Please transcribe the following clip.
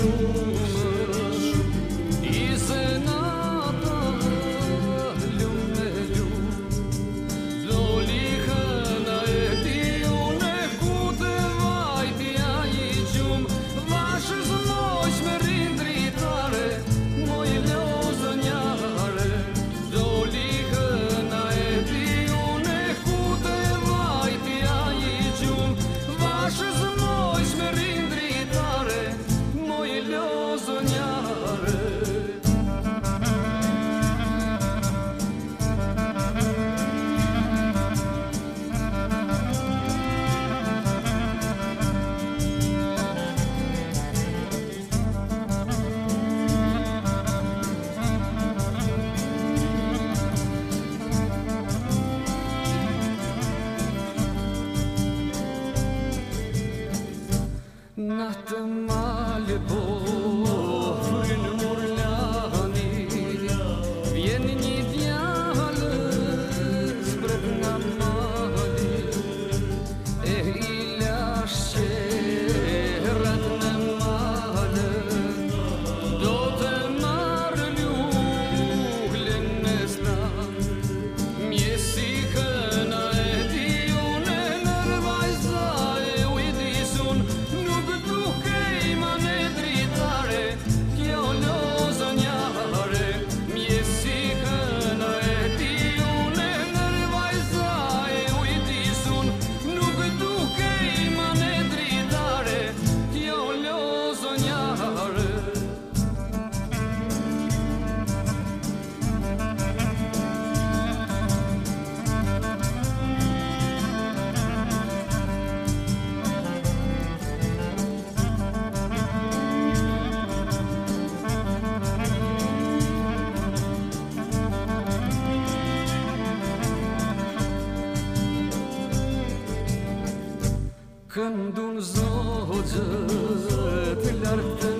Jesus. the zogjë të lartë